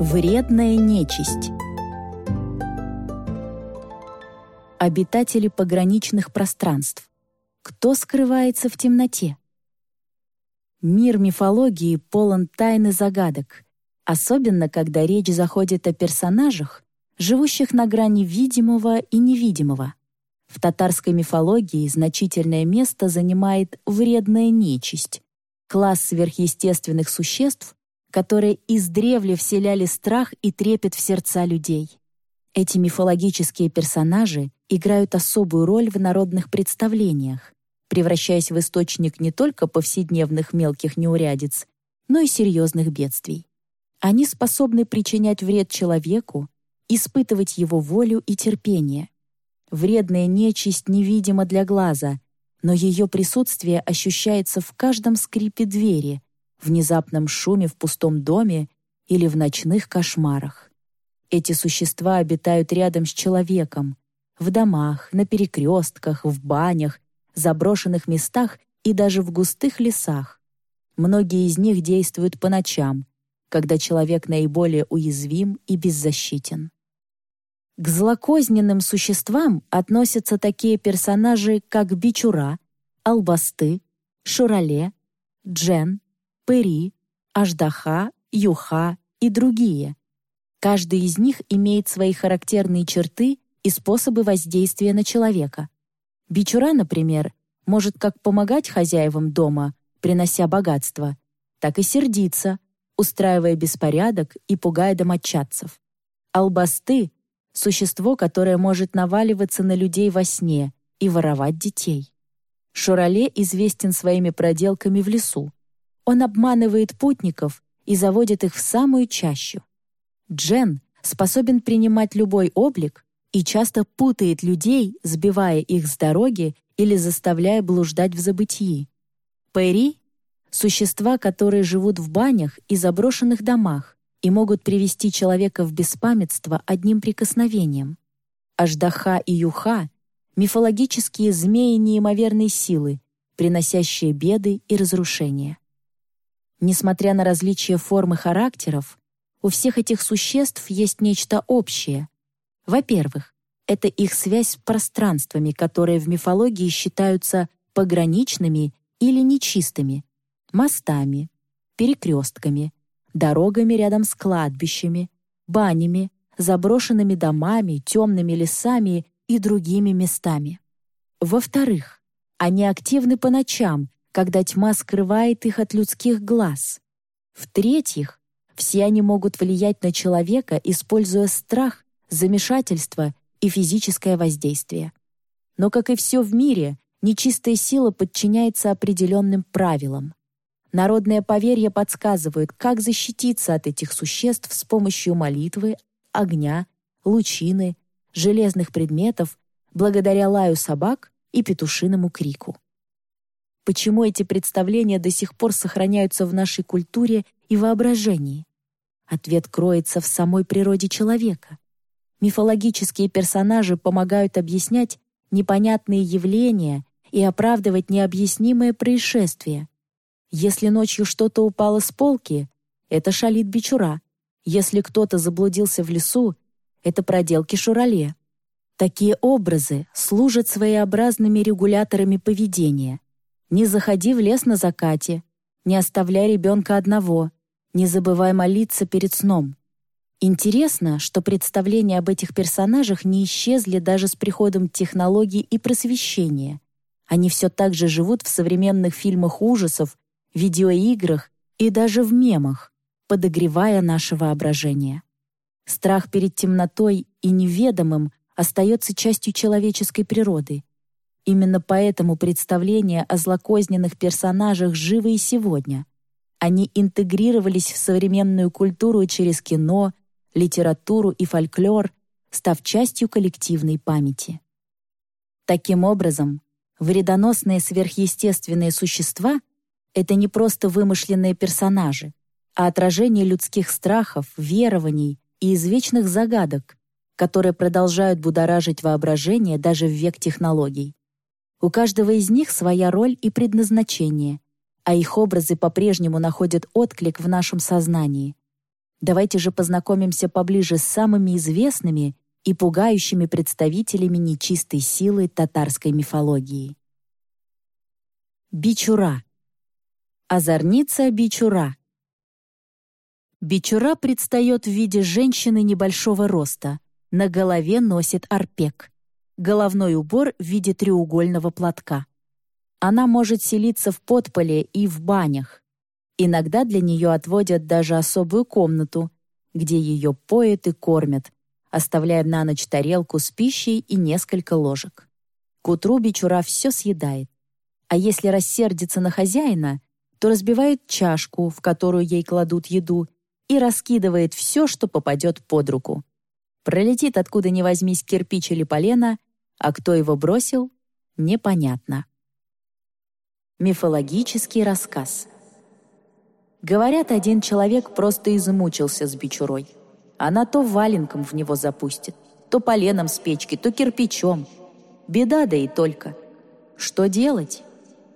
Вредная нечисть. Обитатели пограничных пространств. Кто скрывается в темноте? Мир мифологии полон тайн и загадок, особенно когда речь заходит о персонажах, живущих на грани видимого и невидимого. В татарской мифологии значительное место занимает вредная нечисть, класс сверхъестественных существ, которые издревле вселяли страх и трепет в сердца людей. Эти мифологические персонажи играют особую роль в народных представлениях, превращаясь в источник не только повседневных мелких неурядиц, но и серьезных бедствий. Они способны причинять вред человеку, испытывать его волю и терпение. Вредная нечисть невидима для глаза, но ее присутствие ощущается в каждом скрипе двери, внезапном шуме в пустом доме или в ночных кошмарах. Эти существа обитают рядом с человеком, в домах, на перекрестках, в банях, заброшенных местах и даже в густых лесах. Многие из них действуют по ночам, когда человек наиболее уязвим и беззащитен. К злокозненным существам относятся такие персонажи, как Бичура, Албасты, Шурале, Джен, Пери, Аждаха, Юха и другие. Каждый из них имеет свои характерные черты и способы воздействия на человека. Бичура, например, может как помогать хозяевам дома, принося богатство, так и сердиться, устраивая беспорядок и пугая домочадцев. Албасты — существо, которое может наваливаться на людей во сне и воровать детей. Шурале известен своими проделками в лесу. Он обманывает путников и заводит их в самую чащу. Джен способен принимать любой облик и часто путает людей, сбивая их с дороги или заставляя блуждать в забытии. Пэри — существа, которые живут в банях и заброшенных домах и могут привести человека в беспамятство одним прикосновением. Аждаха и Юха — мифологические змеи неимоверной силы, приносящие беды и разрушения. Несмотря на различия формы характеров, у всех этих существ есть нечто общее — во-первых, это их связь с пространствами, которые в мифологии считаются пограничными или нечистыми, мостами, перекрестками, дорогами рядом с кладбищами, банями, заброшенными домами, темными лесами и другими местами. Во-вторых, они активны по ночам, когда тьма скрывает их от людских глаз. В-третьих, все они могут влиять на человека, используя страх замешательство и физическое воздействие. Но, как и все в мире, нечистая сила подчиняется определенным правилам. Народное поверье подсказывает, как защититься от этих существ с помощью молитвы, огня, лучины, железных предметов, благодаря лаю собак и петушиному крику. Почему эти представления до сих пор сохраняются в нашей культуре и воображении? Ответ кроется в самой природе человека. Мифологические персонажи помогают объяснять непонятные явления и оправдывать необъяснимые происшествия. Если ночью что-то упало с полки, это шалит бичура. Если кто-то заблудился в лесу, это проделки шурале. Такие образы служат своеобразными регуляторами поведения. Не заходи в лес на закате, не оставляй ребенка одного, не забывай молиться перед сном. Интересно, что представления об этих персонажах не исчезли даже с приходом технологий и просвещения. Они все так же живут в современных фильмах ужасов, видеоиграх и даже в мемах, подогревая наше воображение. Страх перед темнотой и неведомым остается частью человеческой природы. Именно поэтому представления о злокозненных персонажах живы и сегодня. Они интегрировались в современную культуру через кино, литературу и фольклор, став частью коллективной памяти. Таким образом, вредоносные сверхъестественные существа — это не просто вымышленные персонажи, а отражение людских страхов, верований и извечных загадок, которые продолжают будоражить воображение даже в век технологий. У каждого из них своя роль и предназначение, а их образы по-прежнему находят отклик в нашем сознании — Давайте же познакомимся поближе с самыми известными и пугающими представителями нечистой силы татарской мифологии. Бичура. Озорница Бичура. Бичура предстает в виде женщины небольшого роста, на голове носит арпек, головной убор в виде треугольного платка. Она может селиться в подполе и в банях. Иногда для нее отводят даже особую комнату, где ее поят и кормят, оставляя на ночь тарелку с пищей и несколько ложек. К утру бичура все съедает. А если рассердится на хозяина, то разбивает чашку, в которую ей кладут еду, и раскидывает все, что попадет под руку. Пролетит откуда ни возьмись кирпич или полено, а кто его бросил — непонятно. Мифологический рассказ Говорят, один человек просто измучился с бичурой. Она то валенком в него запустит, то поленом с печки, то кирпичом. Беда да и только. Что делать?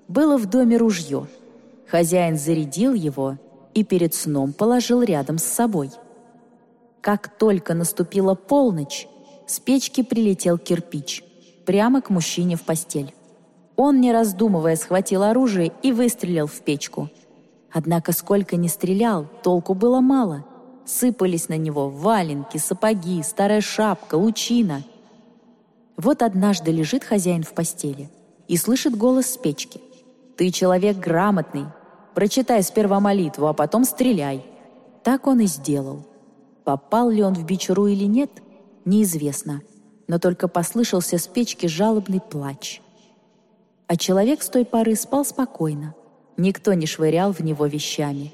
Было в доме ружье. Хозяин зарядил его и перед сном положил рядом с собой. Как только наступила полночь, с печки прилетел кирпич, прямо к мужчине в постель. Он, не раздумывая, схватил оружие и выстрелил в печку. Однако сколько ни стрелял, толку было мало. Сыпались на него валенки, сапоги, старая шапка, лучина. Вот однажды лежит хозяин в постели и слышит голос с печки. «Ты человек грамотный, Прочитай сперва молитву, а потом стреляй». Так он и сделал. Попал ли он в бичуру или нет, неизвестно, но только послышался с печки жалобный плач. А человек с той поры спал спокойно. Никто не швырял в него вещами.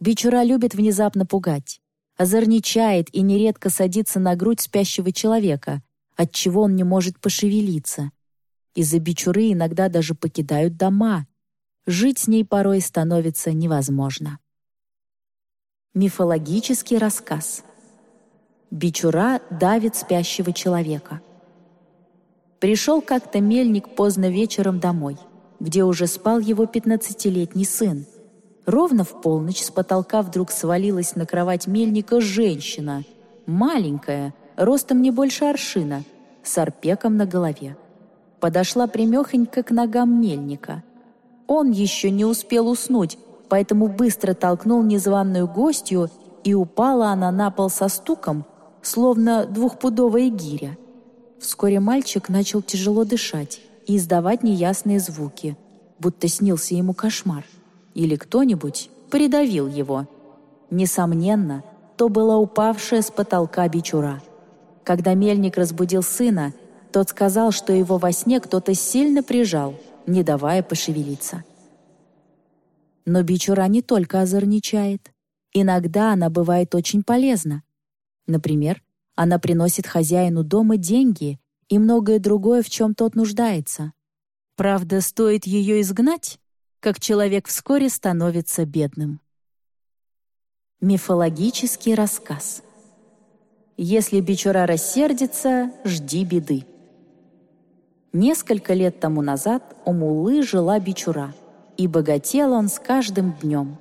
Бичура любит внезапно пугать, озорничает и нередко садится на грудь спящего человека, от чего он не может пошевелиться. Из-за бичуры иногда даже покидают дома, жить с ней порой становится невозможно. Мифологический рассказ. Бичура давит спящего человека. Пришел как-то мельник поздно вечером домой, где уже спал его пятнадцатилетний сын. Ровно в полночь с потолка вдруг свалилась на кровать мельника женщина, маленькая, ростом не больше аршина, с арпеком на голове. Подошла примехонько к ногам мельника — он еще не успел уснуть, поэтому быстро толкнул незваную гостью, и упала она на пол со стуком, словно двухпудовая гиря. Вскоре мальчик начал тяжело дышать и издавать неясные звуки, будто снился ему кошмар. Или кто-нибудь придавил его. Несомненно, то была упавшая с потолка бичура. Когда мельник разбудил сына, тот сказал, что его во сне кто-то сильно прижал — не давая пошевелиться. Но бичура не только озорничает. Иногда она бывает очень полезна. Например, она приносит хозяину дома деньги и многое другое, в чем тот нуждается. Правда, стоит ее изгнать, как человек вскоре становится бедным. Мифологический рассказ. Если бичура рассердится, жди беды. Несколько лет тому назад у Муллы жила бичура, и богател он с каждым днем.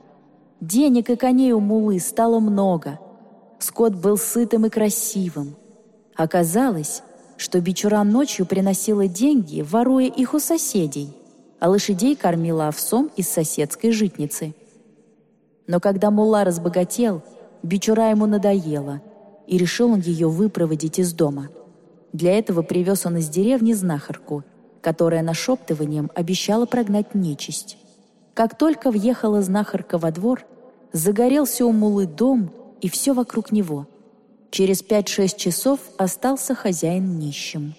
Денег и коней у Муллы стало много. Скот был сытым и красивым. Оказалось, что бичура ночью приносила деньги, воруя их у соседей, а лошадей кормила овсом из соседской житницы. Но когда Мулла разбогател, бичура ему надоела, и решил он ее выпроводить из дома — для этого привез он из деревни знахарку, которая нашептыванием обещала прогнать нечисть. Как только въехала знахарка во двор, загорелся у мулы дом и все вокруг него. Через пять-шесть часов остался хозяин нищим.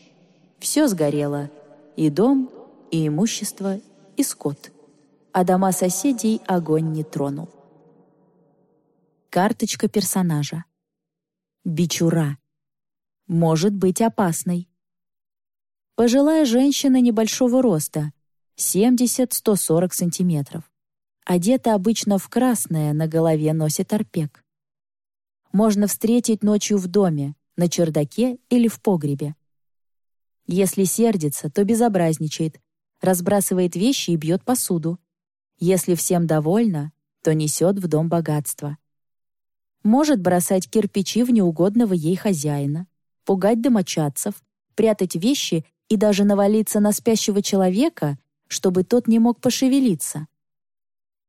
Все сгорело — и дом, и имущество, и скот. А дома соседей огонь не тронул. Карточка персонажа. Бичура может быть опасной. Пожилая женщина небольшого роста, 70-140 сантиметров. Одета обычно в красное, на голове носит арпек. Можно встретить ночью в доме, на чердаке или в погребе. Если сердится, то безобразничает, разбрасывает вещи и бьет посуду. Если всем довольна, то несет в дом богатство. Может бросать кирпичи в неугодного ей хозяина, пугать домочадцев, прятать вещи и даже навалиться на спящего человека, чтобы тот не мог пошевелиться.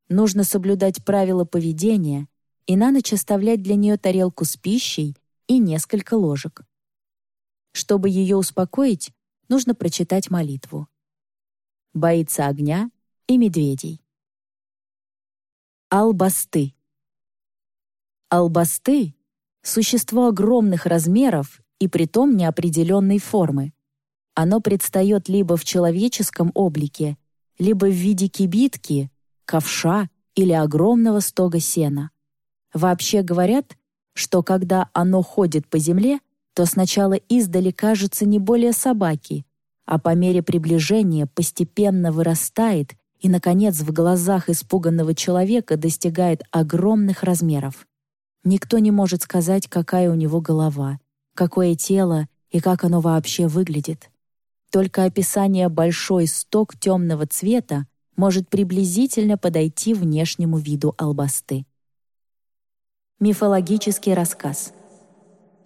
Нужно соблюдать правила поведения и на ночь оставлять для нее тарелку с пищей и несколько ложек. Чтобы ее успокоить, нужно прочитать молитву. Боится огня и медведей. Албасты. Албасты — существо огромных размеров и притом неопределенной формы. Оно предстает либо в человеческом облике, либо в виде кибитки, ковша или огромного стога сена. Вообще говорят, что когда оно ходит по земле, то сначала издали кажется не более собаки, а по мере приближения постепенно вырастает и, наконец, в глазах испуганного человека достигает огромных размеров. Никто не может сказать, какая у него голова, какое тело и как оно вообще выглядит. Только описание большой сток темного цвета может приблизительно подойти внешнему виду албасты. Мифологический рассказ.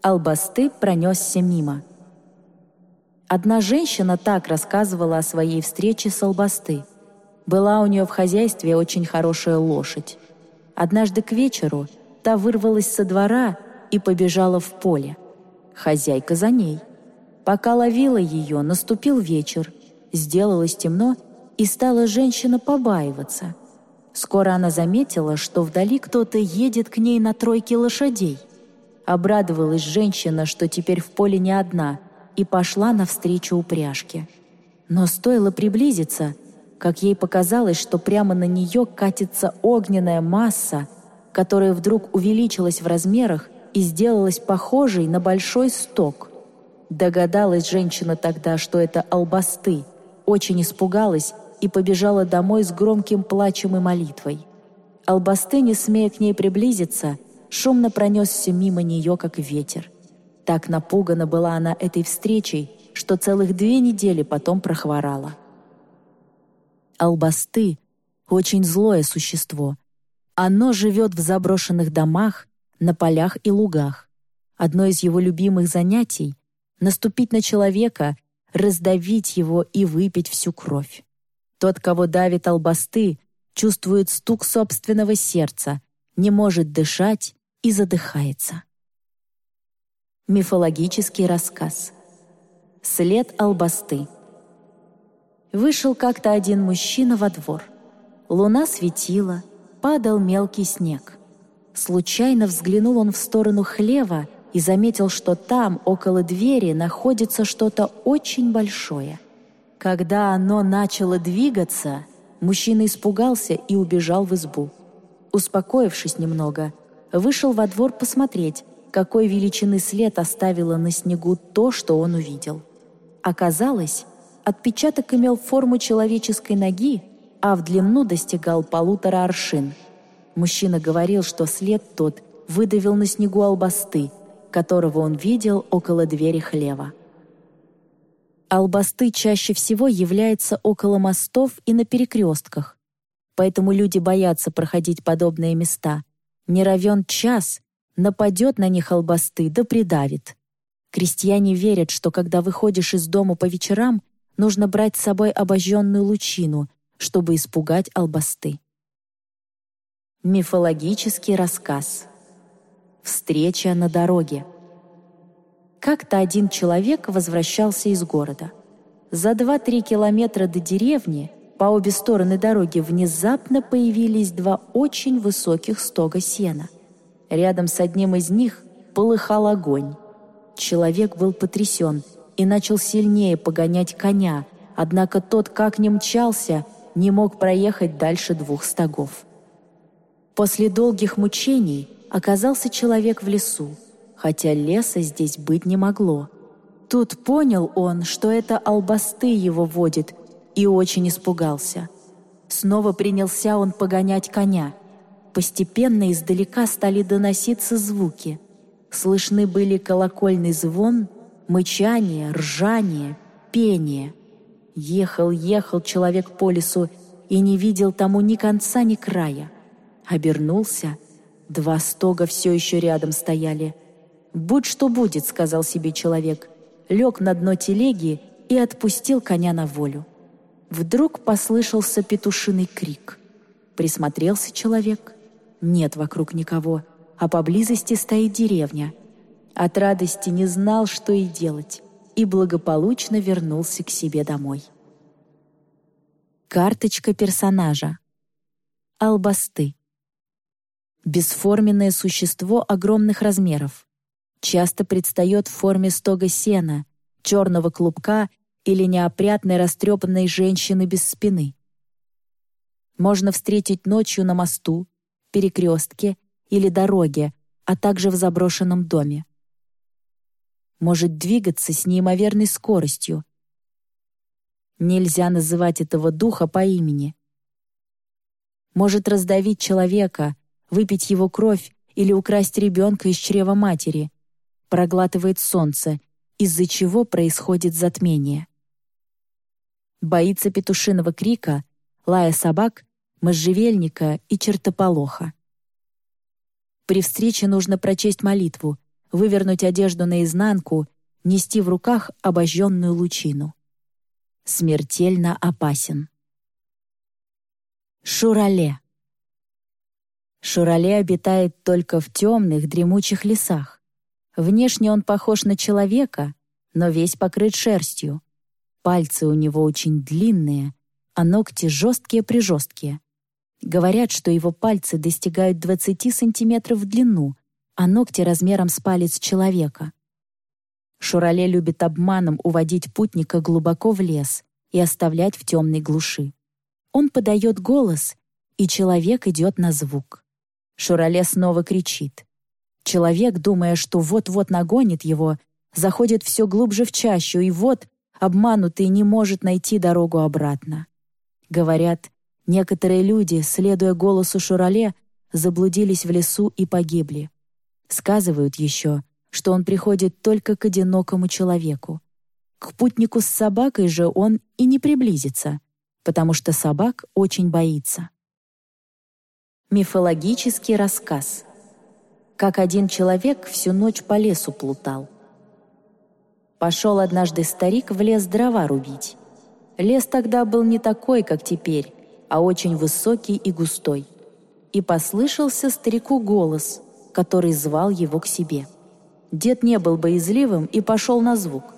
Албасты пронесся мимо. Одна женщина так рассказывала о своей встрече с албасты. Была у нее в хозяйстве очень хорошая лошадь. Однажды к вечеру та вырвалась со двора и побежала в поле. Хозяйка за ней. Пока ловила ее, наступил вечер, сделалось темно, и стала женщина побаиваться. Скоро она заметила, что вдали кто-то едет к ней на тройке лошадей. Обрадовалась женщина, что теперь в поле не одна, и пошла навстречу упряжке. Но стоило приблизиться, как ей показалось, что прямо на нее катится огненная масса, которая вдруг увеличилась в размерах и сделалась похожей на большой сток — Догадалась женщина тогда, что это албасты, очень испугалась и побежала домой с громким плачем и молитвой. Албасты, не смея к ней приблизиться, шумно пронесся мимо нее, как ветер. Так напугана была она этой встречей, что целых две недели потом прохворала. Албасты — очень злое существо. Оно живет в заброшенных домах, на полях и лугах. Одно из его любимых занятий наступить на человека, раздавить его и выпить всю кровь. Тот, кого давит албасты, чувствует стук собственного сердца, не может дышать и задыхается. Мифологический рассказ. След албасты. Вышел как-то один мужчина во двор. Луна светила, падал мелкий снег. Случайно взглянул он в сторону хлева и заметил, что там, около двери, находится что-то очень большое. Когда оно начало двигаться, мужчина испугался и убежал в избу. Успокоившись немного, вышел во двор посмотреть, какой величины след оставило на снегу то, что он увидел. Оказалось, отпечаток имел форму человеческой ноги, а в длину достигал полутора аршин. Мужчина говорил, что след тот выдавил на снегу албасты, которого он видел около двери хлева. Албасты чаще всего являются около мостов и на перекрестках, поэтому люди боятся проходить подобные места. Не равен час, нападет на них албасты да придавит. Крестьяне верят, что когда выходишь из дома по вечерам, нужно брать с собой обожженную лучину, чтобы испугать албасты. Мифологический рассказ Встреча на дороге. Как-то один человек возвращался из города. За 2-3 километра до деревни по обе стороны дороги внезапно появились два очень высоких стога сена. Рядом с одним из них полыхал огонь. Человек был потрясен и начал сильнее погонять коня, однако тот, как ни мчался, не мог проехать дальше двух стогов. После долгих мучений оказался человек в лесу, хотя леса здесь быть не могло. Тут понял он, что это албасты его водит, и очень испугался. Снова принялся он погонять коня. Постепенно издалека стали доноситься звуки. Слышны были колокольный звон, мычание, ржание, пение. Ехал, ехал человек по лесу и не видел тому ни конца, ни края. Обернулся — Два стога все еще рядом стояли. «Будь что будет», — сказал себе человек. Лег на дно телеги и отпустил коня на волю. Вдруг послышался петушиный крик. Присмотрелся человек. Нет вокруг никого, а поблизости стоит деревня. От радости не знал, что и делать, и благополучно вернулся к себе домой. Карточка персонажа. Албасты. Бесформенное существо огромных размеров. Часто предстает в форме стога сена, черного клубка или неопрятной растрепанной женщины без спины. Можно встретить ночью на мосту, перекрестке или дороге, а также в заброшенном доме. Может двигаться с неимоверной скоростью. Нельзя называть этого духа по имени. Может раздавить человека, выпить его кровь или украсть ребенка из чрева матери, проглатывает солнце, из-за чего происходит затмение. Боится петушиного крика, лая собак, можжевельника и чертополоха. При встрече нужно прочесть молитву, вывернуть одежду наизнанку, нести в руках обожженную лучину. Смертельно опасен. Шурале Шурале обитает только в темных, дремучих лесах. Внешне он похож на человека, но весь покрыт шерстью. Пальцы у него очень длинные, а ногти жесткие-прижесткие. Говорят, что его пальцы достигают 20 сантиметров в длину, а ногти размером с палец человека. Шурале любит обманом уводить путника глубоко в лес и оставлять в темной глуши. Он подает голос, и человек идет на звук. Шурале снова кричит. Человек, думая, что вот-вот нагонит его, заходит все глубже в чащу, и вот, обманутый, не может найти дорогу обратно. Говорят, некоторые люди, следуя голосу Шурале, заблудились в лесу и погибли. Сказывают еще, что он приходит только к одинокому человеку. К путнику с собакой же он и не приблизится, потому что собак очень боится. Мифологический рассказ. Как один человек всю ночь по лесу плутал. Пошел однажды старик в лес дрова рубить. Лес тогда был не такой, как теперь, а очень высокий и густой. И послышался старику голос, который звал его к себе. Дед не был боязливым и пошел на звук.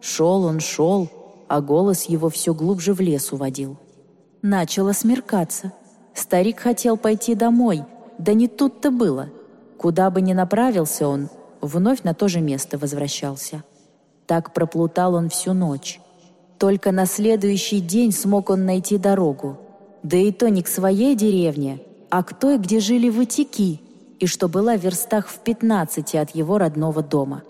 Шел он, шел, а голос его все глубже в лес уводил. Начало смеркаться — Старик хотел пойти домой, да не тут-то было. Куда бы ни направился он, вновь на то же место возвращался. Так проплутал он всю ночь. Только на следующий день смог он найти дорогу. Да и то не к своей деревне, а к той, где жили вытеки, и что была в верстах в пятнадцати от его родного дома.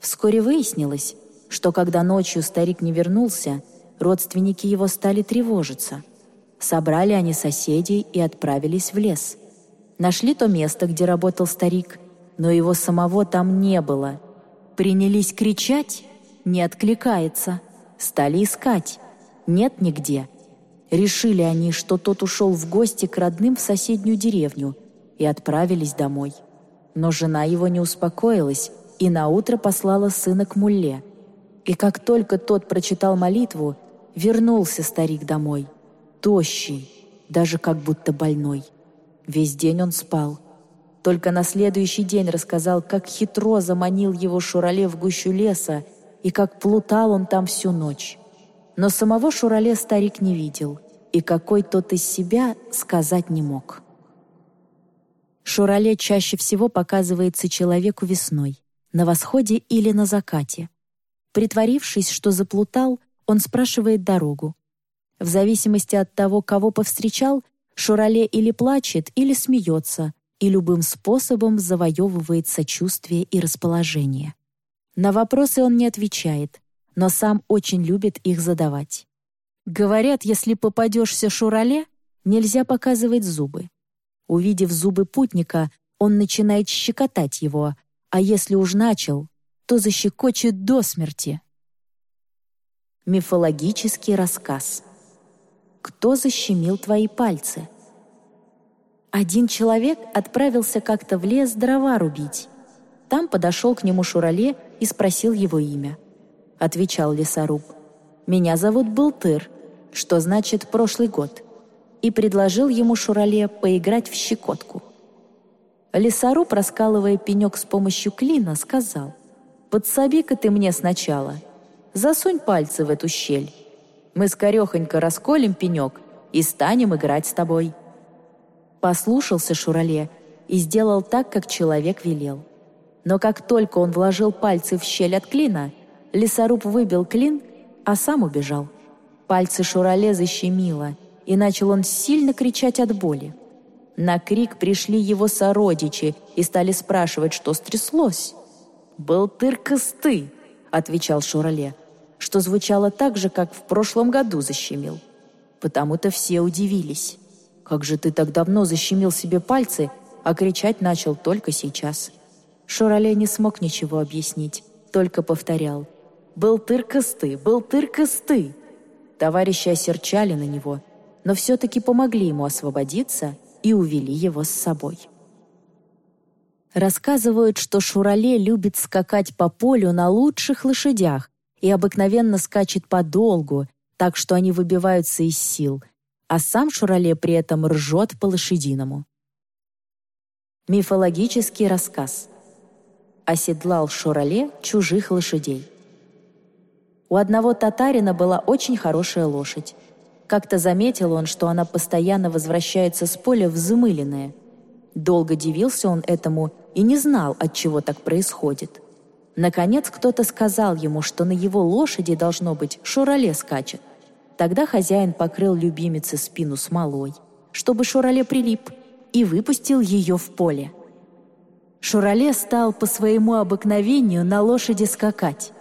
Вскоре выяснилось, что когда ночью старик не вернулся, родственники его стали тревожиться — Собрали они соседей и отправились в лес. Нашли то место, где работал старик, но его самого там не было. Принялись кричать — не откликается. Стали искать — нет нигде. Решили они, что тот ушел в гости к родным в соседнюю деревню и отправились домой. Но жена его не успокоилась и наутро послала сына к мулле. И как только тот прочитал молитву, вернулся старик домой — тощий, даже как будто больной. Весь день он спал. Только на следующий день рассказал, как хитро заманил его Шурале в гущу леса и как плутал он там всю ночь. Но самого Шурале старик не видел, и какой тот из себя сказать не мог. Шурале чаще всего показывается человеку весной, на восходе или на закате. Притворившись, что заплутал, он спрашивает дорогу, в зависимости от того, кого повстречал, Шурале или плачет, или смеется, и любым способом завоевывает сочувствие и расположение. На вопросы он не отвечает, но сам очень любит их задавать. Говорят, если попадешься Шурале, нельзя показывать зубы. Увидев зубы путника, он начинает щекотать его, а если уж начал, то защекочет до смерти. Мифологический рассказ — кто защемил твои пальцы? Один человек отправился как-то в лес дрова рубить. Там подошел к нему Шурале и спросил его имя. Отвечал лесоруб. «Меня зовут Былтыр, что значит «прошлый год», и предложил ему Шурале поиграть в щекотку. Лесоруб, раскалывая пенек с помощью клина, сказал, «Подсоби-ка ты мне сначала. Засунь пальцы в эту щель. Мы скорехонько расколем пенек и станем играть с тобой». Послушался Шурале и сделал так, как человек велел. Но как только он вложил пальцы в щель от клина, лесоруб выбил клин, а сам убежал. Пальцы Шурале защемило, и начал он сильно кричать от боли. На крик пришли его сородичи и стали спрашивать, что стряслось. «Был тыркосты», — отвечал Шурале, что звучало так же, как в прошлом году защемил. Потому-то все удивились. «Как же ты так давно защемил себе пальцы, а кричать начал только сейчас?» Шурале не смог ничего объяснить, только повторял. «Был тыркосты, был тыркосты». Товарищи осерчали на него, но все-таки помогли ему освободиться и увели его с собой. Рассказывают, что Шурале любит скакать по полю на лучших лошадях и обыкновенно скачет подолгу, так что они выбиваются из сил, а сам Шурале при этом ржет по-лошадиному. Мифологический рассказ. Оседлал Шурале чужих лошадей. У одного татарина была очень хорошая лошадь. Как-то заметил он, что она постоянно возвращается с поля взмыленная. Долго дивился он этому и не знал, от чего так происходит. Наконец кто-то сказал ему, что на его лошади, должно быть, Шурале скачет. Тогда хозяин покрыл любимице спину смолой, чтобы Шурале прилип, и выпустил ее в поле. Шурале стал по своему обыкновению на лошади скакать,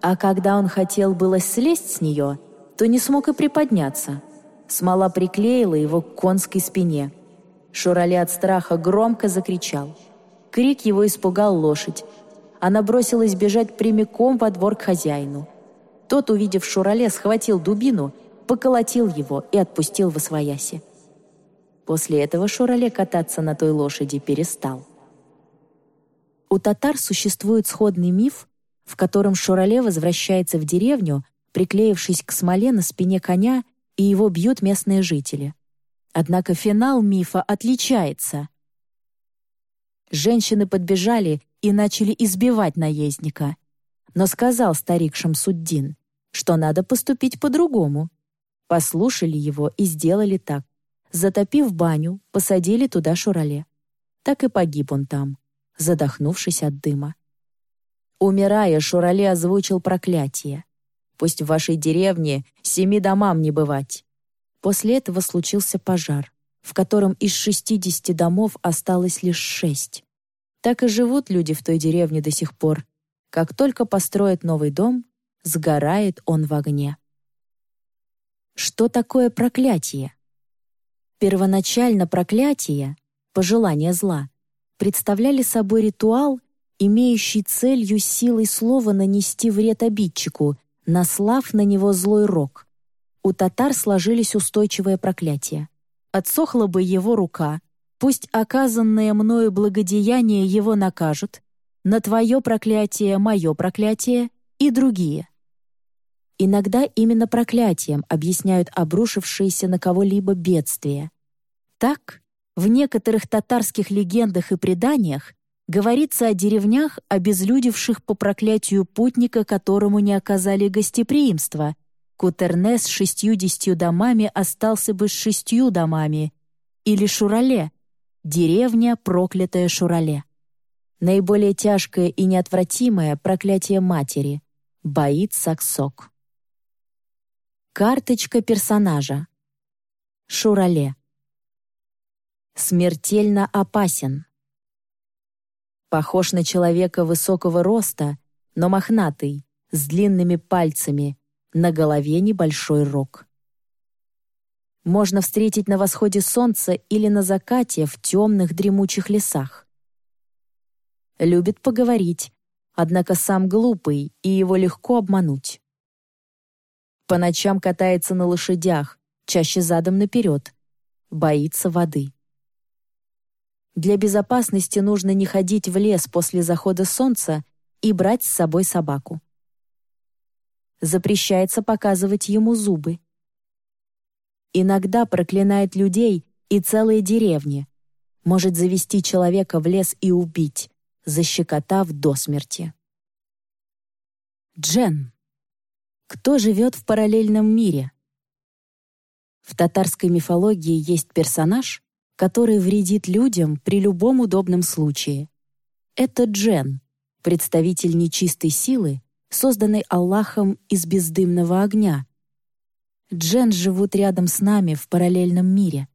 а когда он хотел было слезть с нее — то не смог и приподняться. Смола приклеила его к конской спине. Шурале от страха громко закричал. Крик его испугал лошадь. Она бросилась бежать прямиком во двор к хозяину. Тот, увидев Шурале, схватил дубину, поколотил его и отпустил в освояси. После этого Шурале кататься на той лошади перестал. У татар существует сходный миф, в котором Шурале возвращается в деревню, приклеившись к смоле на спине коня, и его бьют местные жители. Однако финал мифа отличается. Женщины подбежали и начали избивать наездника. Но сказал старик Шамсуддин, что надо поступить по-другому. Послушали его и сделали так. Затопив баню, посадили туда Шурале. Так и погиб он там, задохнувшись от дыма. Умирая, Шурале озвучил проклятие. Пусть в вашей деревне семи домам не бывать». После этого случился пожар, в котором из 60 домов осталось лишь шесть. Так и живут люди в той деревне до сих пор. Как только построят новый дом, сгорает он в огне. Что такое проклятие? Первоначально проклятие, пожелание зла, представляли собой ритуал, имеющий целью силой слова нанести вред обидчику наслав на него злой рок. У татар сложились устойчивые проклятия. Отсохла бы его рука, пусть оказанное мною благодеяние его накажут, на твое проклятие мое проклятие и другие. Иногда именно проклятием объясняют обрушившиеся на кого-либо бедствия. Так, в некоторых татарских легендах и преданиях говорится о деревнях, обезлюдевших по проклятию путника, которому не оказали гостеприимства. Кутерне с шестьюдесятью домами остался бы с шестью домами. Или Шурале, деревня, проклятая Шурале. Наиболее тяжкое и неотвратимое проклятие матери — Баит Саксок. Карточка персонажа. Шурале. Смертельно опасен. Похож на человека высокого роста, но мохнатый, с длинными пальцами, на голове небольшой рог. Можно встретить на восходе солнца или на закате в темных дремучих лесах. Любит поговорить, однако сам глупый, и его легко обмануть. По ночам катается на лошадях, чаще задом наперед, боится воды. Для безопасности нужно не ходить в лес после захода солнца и брать с собой собаку. Запрещается показывать ему зубы. Иногда проклинает людей и целые деревни. Может завести человека в лес и убить, защекотав до смерти. Джен. Кто живет в параллельном мире? В татарской мифологии есть персонаж, который вредит людям при любом удобном случае. Это Джен, представитель нечистой силы, созданной Аллахом из бездымного огня. Джен живут рядом с нами в параллельном мире.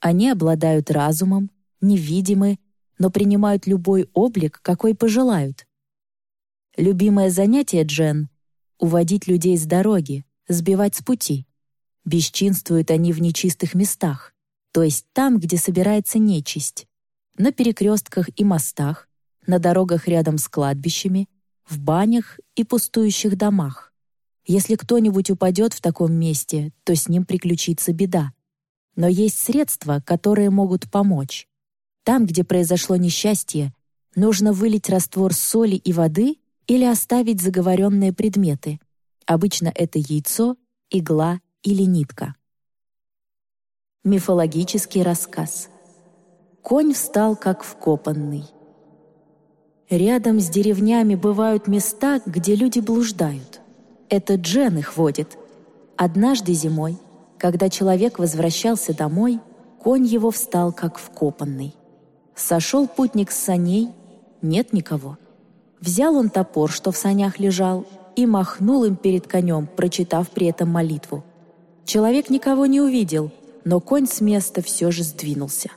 Они обладают разумом, невидимы, но принимают любой облик, какой пожелают. Любимое занятие Джен — уводить людей с дороги, сбивать с пути. Бесчинствуют они в нечистых местах то есть там, где собирается нечисть, на перекрестках и мостах, на дорогах рядом с кладбищами, в банях и пустующих домах. Если кто-нибудь упадет в таком месте, то с ним приключится беда. Но есть средства, которые могут помочь. Там, где произошло несчастье, нужно вылить раствор соли и воды или оставить заговоренные предметы. Обычно это яйцо, игла или нитка. Мифологический рассказ. Конь встал как вкопанный. Рядом с деревнями бывают места, где люди блуждают. Это Джен их водит. Однажды зимой, когда человек возвращался домой, конь его встал как вкопанный. Сошел путник с саней, нет никого. Взял он топор, что в санях лежал, и махнул им перед конем, прочитав при этом молитву. Человек никого не увидел — но конь с места все же сдвинулся.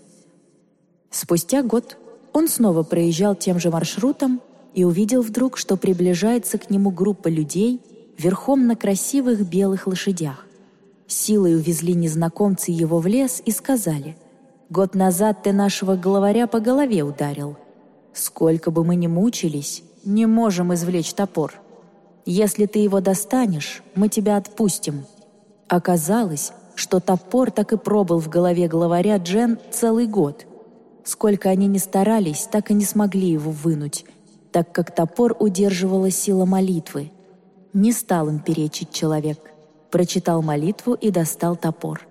Спустя год он снова проезжал тем же маршрутом и увидел вдруг, что приближается к нему группа людей верхом на красивых белых лошадях. Силой увезли незнакомцы его в лес и сказали, «Год назад ты нашего главаря по голове ударил. Сколько бы мы ни мучились, не можем извлечь топор. Если ты его достанешь, мы тебя отпустим». Оказалось, что топор так и пробыл в голове главаря Джен целый год. Сколько они ни старались, так и не смогли его вынуть, так как топор удерживала сила молитвы. Не стал им перечить человек. Прочитал молитву и достал топор.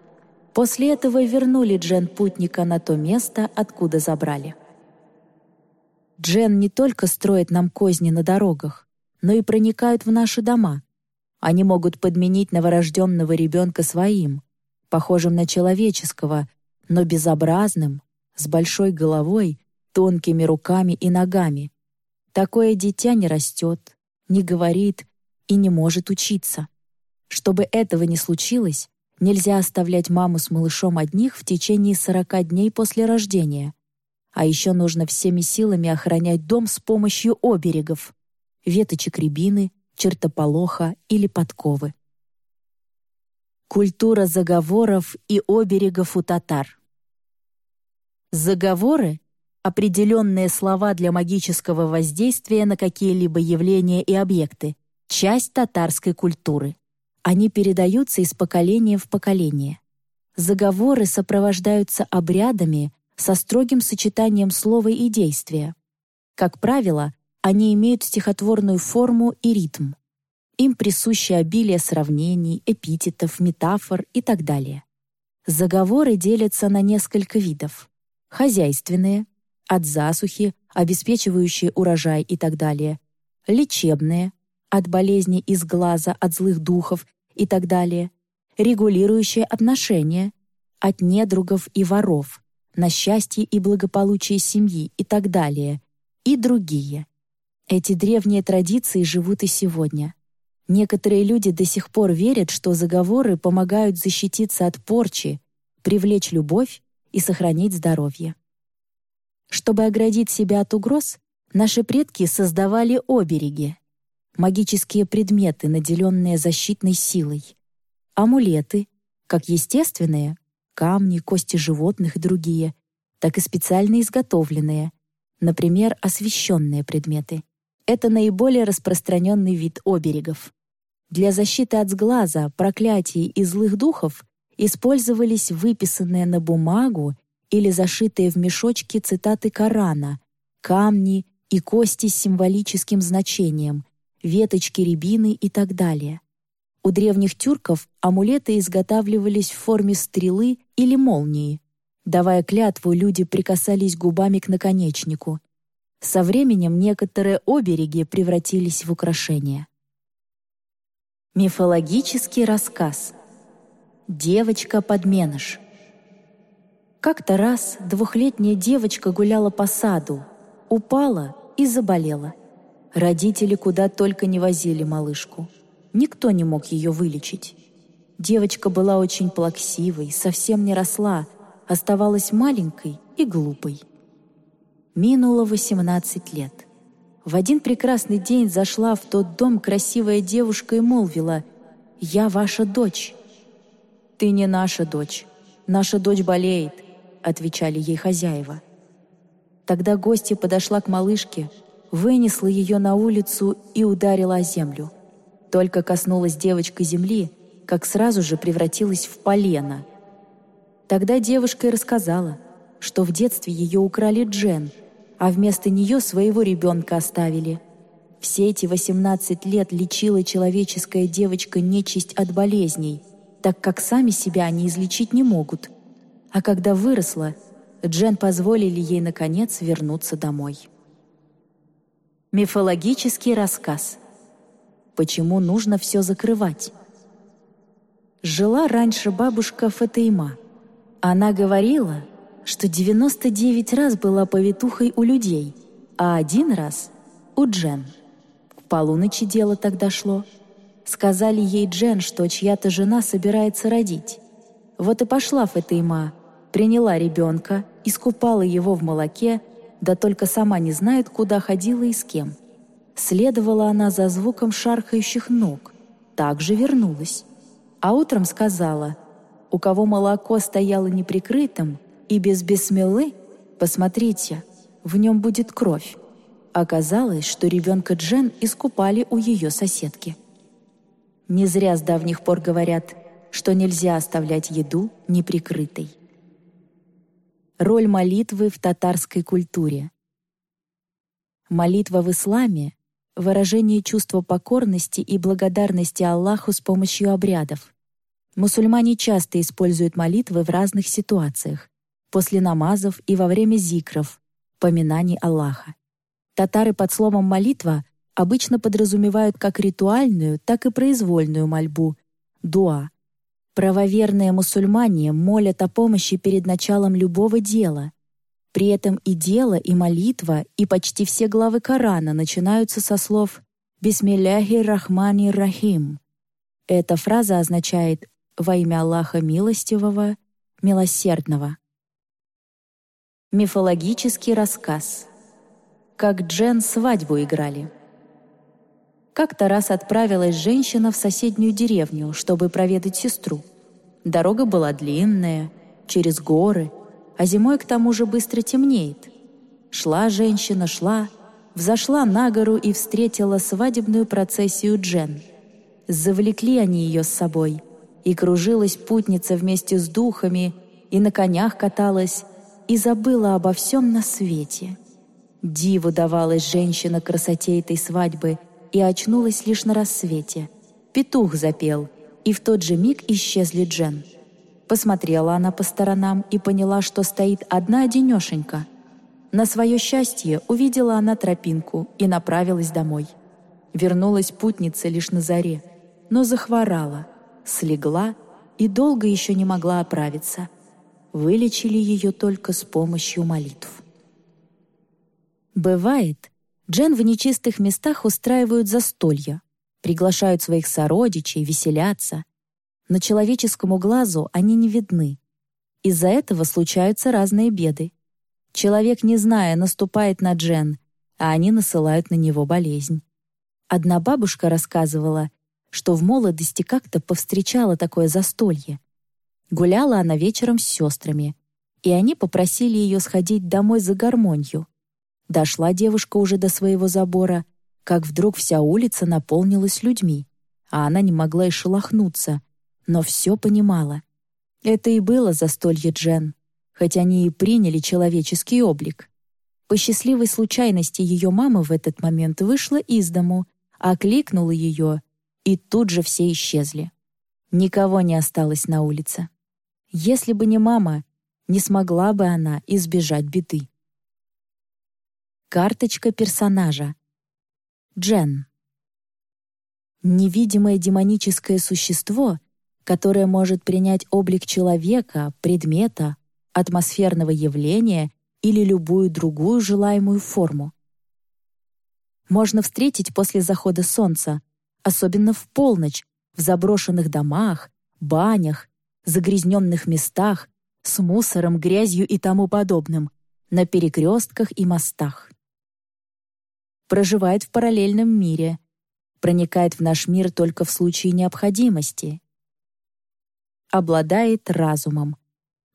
После этого вернули Джен путника на то место, откуда забрали. Джен не только строит нам козни на дорогах, но и проникают в наши дома. Они могут подменить новорожденного ребенка своим, похожим на человеческого, но безобразным, с большой головой, тонкими руками и ногами. Такое дитя не растет, не говорит и не может учиться. Чтобы этого не случилось, нельзя оставлять маму с малышом одних в течение 40 дней после рождения. А еще нужно всеми силами охранять дом с помощью оберегов — веточек рябины, чертополоха или подковы. Культура заговоров и оберегов у татар. Заговоры — определенные слова для магического воздействия на какие-либо явления и объекты, часть татарской культуры. Они передаются из поколения в поколение. Заговоры сопровождаются обрядами со строгим сочетанием слова и действия. Как правило, они имеют стихотворную форму и ритм. Им присуще обилие сравнений, эпитетов, метафор и так далее. Заговоры делятся на несколько видов. Хозяйственные, от засухи, обеспечивающие урожай и так далее. Лечебные, от болезней из глаза, от злых духов и так далее. Регулирующие отношения, от недругов и воров, на счастье и благополучие семьи и так далее. И другие. Эти древние традиции живут и сегодня. Некоторые люди до сих пор верят, что заговоры помогают защититься от порчи, привлечь любовь и сохранить здоровье. Чтобы оградить себя от угроз, наши предки создавали обереги — магические предметы, наделенные защитной силой, амулеты, как естественные — камни, кости животных и другие, так и специально изготовленные, например, освященные предметы. Это наиболее распространенный вид оберегов. Для защиты от сглаза, проклятий и злых духов использовались выписанные на бумагу или зашитые в мешочки цитаты Корана, камни и кости с символическим значением, веточки рябины и так далее. У древних тюрков амулеты изготавливались в форме стрелы или молнии. Давая клятву, люди прикасались губами к наконечнику. Со временем некоторые обереги превратились в украшения. Мифологический рассказ Девочка-подменыш Как-то раз двухлетняя девочка гуляла по саду, упала и заболела. Родители куда только не возили малышку. Никто не мог ее вылечить. Девочка была очень плаксивой, совсем не росла, оставалась маленькой и глупой. Минуло 18 лет. В один прекрасный день зашла в тот дом красивая девушка и молвила «Я ваша дочь». «Ты не наша дочь. Наша дочь болеет», — отвечали ей хозяева. Тогда гостья подошла к малышке, вынесла ее на улицу и ударила о землю. Только коснулась девочка земли, как сразу же превратилась в полено. Тогда девушка и рассказала, что в детстве ее украли Джен, а вместо нее своего ребенка оставили. Все эти 18 лет лечила человеческая девочка нечисть от болезней, так как сами себя они излечить не могут. А когда выросла, Джен позволили ей, наконец, вернуться домой. Мифологический рассказ — почему нужно все закрывать. Жила раньше бабушка Фатейма. Она говорила, что 99 раз была повитухой у людей, а один раз — у Джен. К полуночи дело тогда шло. Сказали ей Джен, что чья-то жена собирается родить. Вот и пошла Фатейма, приняла ребенка, искупала его в молоке, да только сама не знает, куда ходила и с кем — Следовала она за звуком шаркающих ног, также вернулась. А утром сказала, у кого молоко стояло неприкрытым и без бесмелы, посмотрите, в нем будет кровь. Оказалось, что ребенка Джен искупали у ее соседки. Не зря с давних пор говорят, что нельзя оставлять еду неприкрытой. Роль молитвы в татарской культуре. Молитва в исламе выражение чувства покорности и благодарности Аллаху с помощью обрядов. Мусульмане часто используют молитвы в разных ситуациях, после намазов и во время зикров, поминаний Аллаха. Татары под словом «молитва» обычно подразумевают как ритуальную, так и произвольную мольбу — дуа. Правоверные мусульмане молят о помощи перед началом любого дела, при этом и дело, и молитва, и почти все главы Корана начинаются со слов «Бисмилляхи рахмани рахим». Эта фраза означает «во имя Аллаха Милостивого, Милосердного». Мифологический рассказ. Как Джен свадьбу играли. Как-то раз отправилась женщина в соседнюю деревню, чтобы проведать сестру. Дорога была длинная, через горы — а зимой к тому же быстро темнеет. Шла женщина, шла, взошла на гору и встретила свадебную процессию Джен. Завлекли они ее с собой, и кружилась путница вместе с духами, и на конях каталась, и забыла обо всем на свете. Диву давалась женщина красоте этой свадьбы и очнулась лишь на рассвете. Петух запел, и в тот же миг исчезли Джен — Посмотрела она по сторонам и поняла, что стоит одна одинешенька. На свое счастье увидела она тропинку и направилась домой. Вернулась путница лишь на заре, но захворала, слегла и долго еще не могла оправиться. Вылечили ее только с помощью молитв. Бывает, Джен в нечистых местах устраивают застолья, приглашают своих сородичей, веселятся — но человеческому глазу они не видны. Из-за этого случаются разные беды. Человек, не зная, наступает на Джен, а они насылают на него болезнь. Одна бабушка рассказывала, что в молодости как-то повстречала такое застолье. Гуляла она вечером с сестрами, и они попросили ее сходить домой за гармонью. Дошла девушка уже до своего забора, как вдруг вся улица наполнилась людьми, а она не могла и шелохнуться — но все понимала. Это и было застолье Джен. хоть они и приняли человеческий облик. По счастливой случайности ее мама в этот момент вышла из дому, окликнула ее, и тут же все исчезли. Никого не осталось на улице. Если бы не мама, не смогла бы она избежать беды. Карточка персонажа. Джен. Невидимое демоническое существо, которое может принять облик человека, предмета, атмосферного явления или любую другую желаемую форму. Можно встретить после захода солнца, особенно в полночь, в заброшенных домах, банях, загрязненных местах, с мусором, грязью и тому подобным, на перекрестках и мостах. Проживает в параллельном мире, проникает в наш мир только в случае необходимости. Обладает разумом,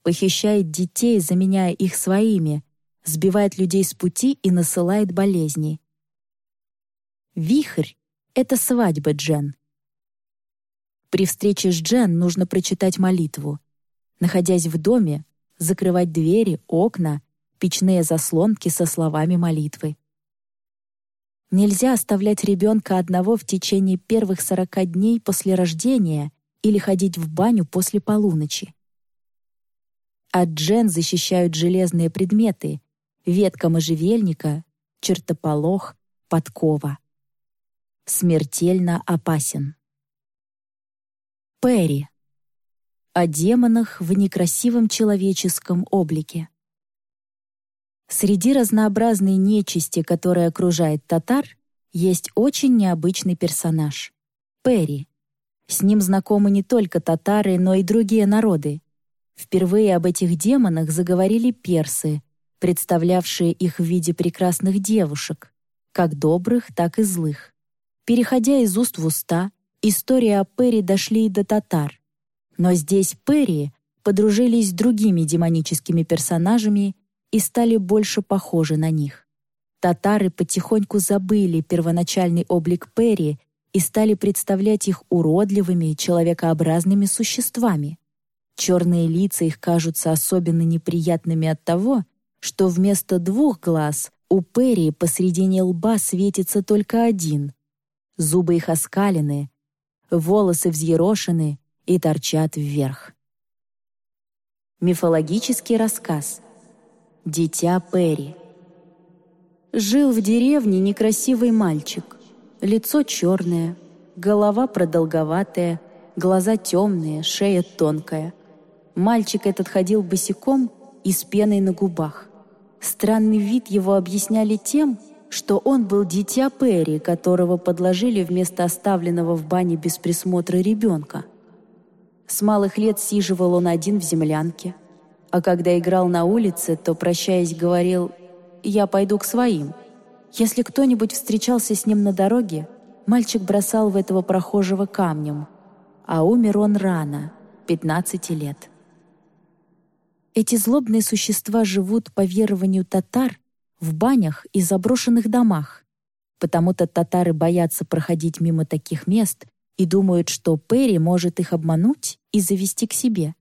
похищает детей, заменяя их своими, сбивает людей с пути и насылает болезни. Вихрь — это свадьба Джен. При встрече с Джен нужно прочитать молитву. Находясь в доме, закрывать двери, окна, печные заслонки со словами молитвы. Нельзя оставлять ребенка одного в течение первых 40 дней после рождения или ходить в баню после полуночи. От Джен защищают железные предметы, ветка можжевельника, чертополох, подкова. Смертельно опасен. Перри. О демонах в некрасивом человеческом облике. Среди разнообразной нечисти, которая окружает татар, есть очень необычный персонаж — Перри. С ним знакомы не только татары, но и другие народы. Впервые об этих демонах заговорили персы, представлявшие их в виде прекрасных девушек, как добрых, так и злых. Переходя из уст в уста, истории о Перри дошли и до татар. Но здесь Перри подружились с другими демоническими персонажами и стали больше похожи на них. Татары потихоньку забыли первоначальный облик Перри и стали представлять их уродливыми, человекообразными существами. Черные лица их кажутся особенно неприятными от того, что вместо двух глаз у Перри посредине лба светится только один. Зубы их оскалены, волосы взъерошены и торчат вверх. Мифологический рассказ «Дитя Перри» Жил в деревне некрасивый мальчик. Лицо черное, голова продолговатая, глаза темные, шея тонкая. Мальчик этот ходил босиком и с пеной на губах. Странный вид его объясняли тем, что он был дитя Перри, которого подложили вместо оставленного в бане без присмотра ребенка. С малых лет сиживал он один в землянке, а когда играл на улице, то, прощаясь, говорил «Я пойду к своим». Если кто-нибудь встречался с ним на дороге, мальчик бросал в этого прохожего камнем, а умер он рано, 15 лет. Эти злобные существа живут по верованию татар в банях и заброшенных домах. Потому-то татары боятся проходить мимо таких мест и думают, что Перри может их обмануть и завести к себе.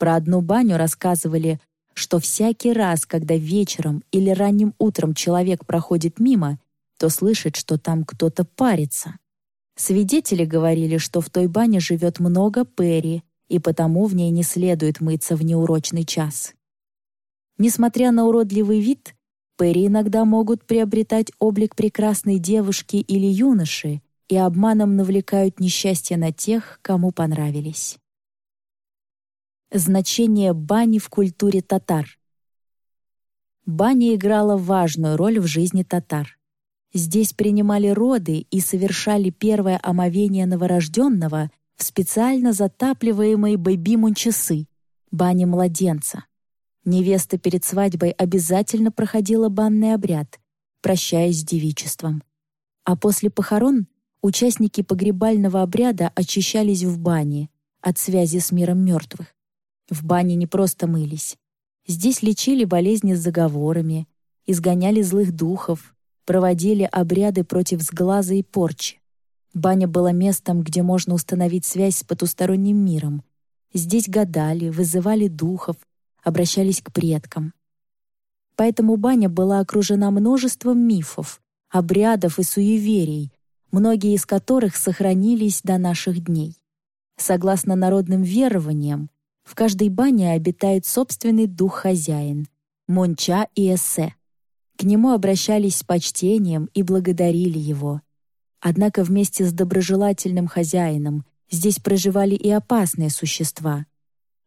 Про одну баню рассказывали, что всякий раз, когда вечером или ранним утром человек проходит мимо, то слышит, что там кто-то парится. Свидетели говорили, что в той бане живет много Перри, и потому в ней не следует мыться в неурочный час. Несмотря на уродливый вид, Перри иногда могут приобретать облик прекрасной девушки или юноши и обманом навлекают несчастье на тех, кому понравились. Значение бани в культуре татар Баня играла важную роль в жизни татар. Здесь принимали роды и совершали первое омовение новорожденного в специально затапливаемой бэби-мунчасы — бане младенца. Невеста перед свадьбой обязательно проходила банный обряд, прощаясь с девичеством. А после похорон участники погребального обряда очищались в бане от связи с миром мертвых. В бане не просто мылись. Здесь лечили болезни с заговорами, изгоняли злых духов, проводили обряды против сглаза и порчи. Баня была местом, где можно установить связь с потусторонним миром. Здесь гадали, вызывали духов, обращались к предкам. Поэтому баня была окружена множеством мифов, обрядов и суеверий, многие из которых сохранились до наших дней. Согласно народным верованиям, в каждой бане обитает собственный дух-хозяин — Монча и Эссе. К нему обращались с почтением и благодарили его. Однако вместе с доброжелательным хозяином здесь проживали и опасные существа.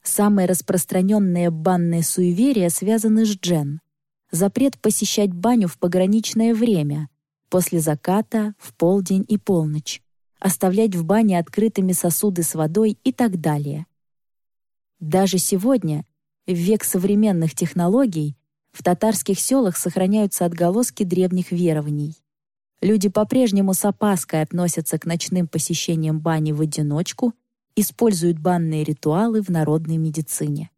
Самые распространенные банные суеверия связаны с джен. Запрет посещать баню в пограничное время, после заката, в полдень и полночь, оставлять в бане открытыми сосуды с водой и так далее. Даже сегодня, в век современных технологий, в татарских селах сохраняются отголоски древних верований. Люди по-прежнему с опаской относятся к ночным посещениям бани в одиночку, используют банные ритуалы в народной медицине.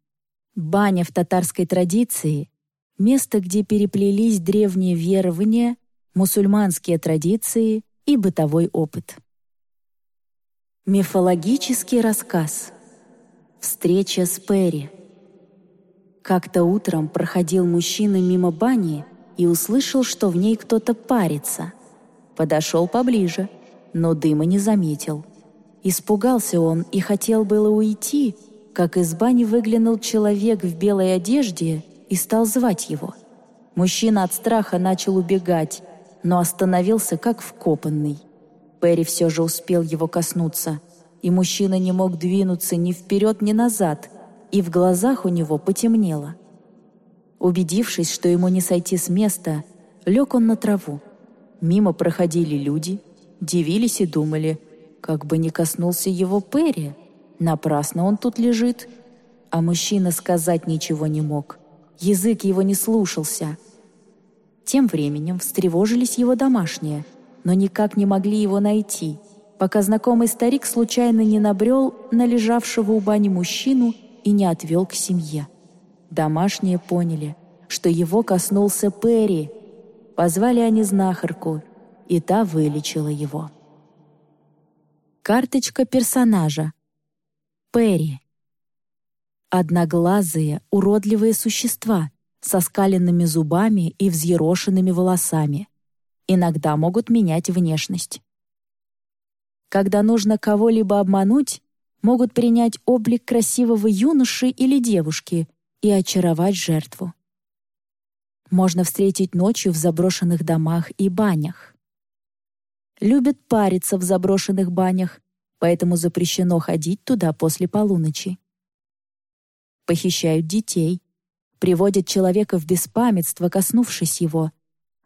Баня в татарской традиции — место, где переплелись древние верования мусульманские традиции и бытовой опыт. Мифологический рассказ. Встреча с Перри. Как-то утром проходил мужчина мимо бани и услышал, что в ней кто-то парится. Подошел поближе, но дыма не заметил. Испугался он и хотел было уйти, как из бани выглянул человек в белой одежде и стал звать его. Мужчина от страха начал убегать, но остановился как вкопанный. Перри все же успел его коснуться, и мужчина не мог двинуться ни вперед, ни назад, и в глазах у него потемнело. Убедившись, что ему не сойти с места, лег он на траву. Мимо проходили люди, дивились и думали, как бы не коснулся его Перри, напрасно он тут лежит. А мужчина сказать ничего не мог. Язык его не слушался — тем временем встревожились его домашние, но никак не могли его найти, пока знакомый старик случайно не набрел на лежавшего у бани мужчину и не отвел к семье. Домашние поняли, что его коснулся Перри. Позвали они знахарку, и та вылечила его. Карточка персонажа. Перри. Одноглазые, уродливые существа — со скаленными зубами и взъерошенными волосами. Иногда могут менять внешность. Когда нужно кого-либо обмануть, могут принять облик красивого юноши или девушки и очаровать жертву. Можно встретить ночью в заброшенных домах и банях. Любят париться в заброшенных банях, поэтому запрещено ходить туда после полуночи. Похищают детей, приводят человека в беспамятство, коснувшись его,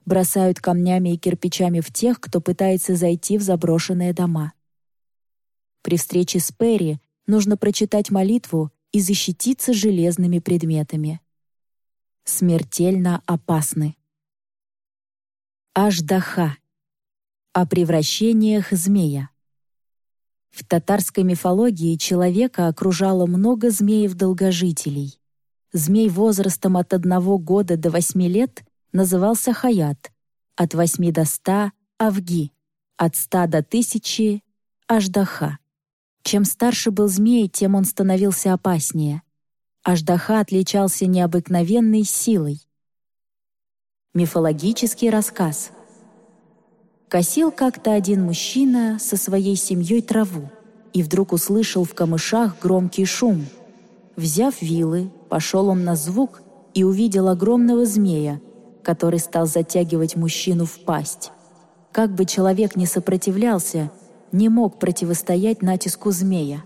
бросают камнями и кирпичами в тех, кто пытается зайти в заброшенные дома. При встрече с Перри нужно прочитать молитву и защититься железными предметами. Смертельно опасны. Аждаха. О превращениях змея. В татарской мифологии человека окружало много змеев-долгожителей. Змей возрастом от одного года до восьми лет назывался хаят, от восьми до ста — авги, от ста до тысячи — аждаха. Чем старше был змей, тем он становился опаснее. Аждаха отличался необыкновенной силой. Мифологический рассказ. Косил как-то один мужчина со своей семьей траву и вдруг услышал в камышах громкий шум. Взяв вилы, Пошел он на звук и увидел огромного змея, который стал затягивать мужчину в пасть. Как бы человек ни сопротивлялся, не мог противостоять натиску змея.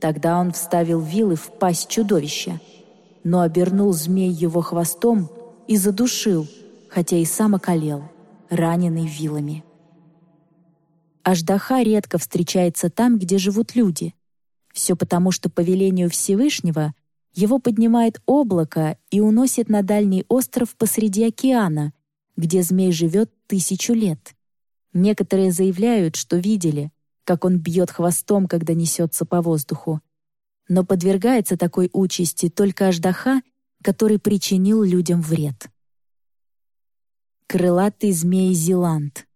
Тогда он вставил вилы в пасть чудовища, но обернул змей его хвостом и задушил, хотя и сам околел, раненый вилами. Аждаха редко встречается там, где живут люди. Все потому, что по велению Всевышнего его поднимает облако и уносит на дальний остров посреди океана, где змей живет тысячу лет. Некоторые заявляют, что видели, как он бьет хвостом, когда несется по воздуху. Но подвергается такой участи только Аждаха, который причинил людям вред. Крылатый змей Зеланд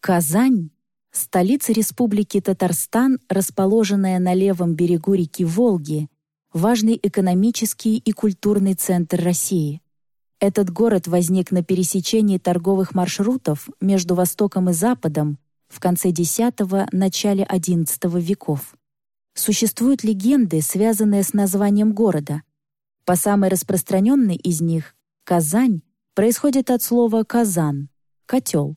Казань — столица Республики Татарстан, расположенная на левом берегу реки Волги, важный экономический и культурный центр России. Этот город возник на пересечении торговых маршрутов между Востоком и Западом в конце X – начале XI веков. Существуют легенды, связанные с названием города. По самой распространенной из них — Казань — происходит от слова «казан» — «котел».